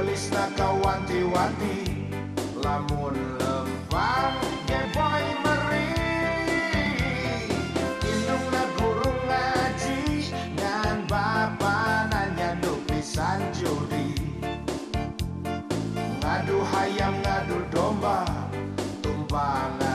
gelisna kawanti-wanti lamun lempang boy meri indungna guru ngaji ngan bapa nanya nu pisan judi. Ngadu hayam ngadu domba tumpangan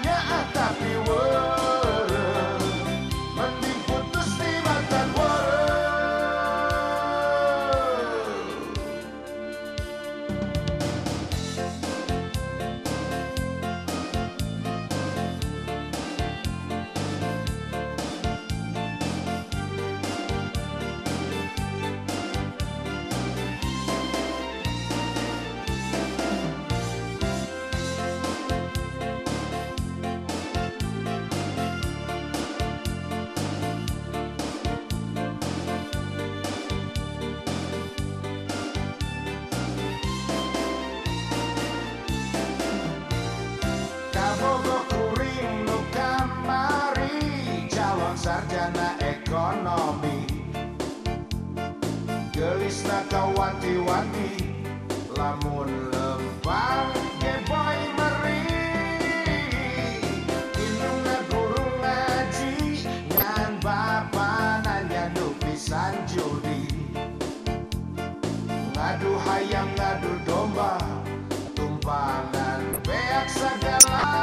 nya ama nya sarjana ekonomi. Gelisna kawanti-wanti lamun lempang ge boy meri. Indungna guru ngaji ngan bapa nanya nu pisan judi. Ngadu hayam ngadu domba tumpangan beak segala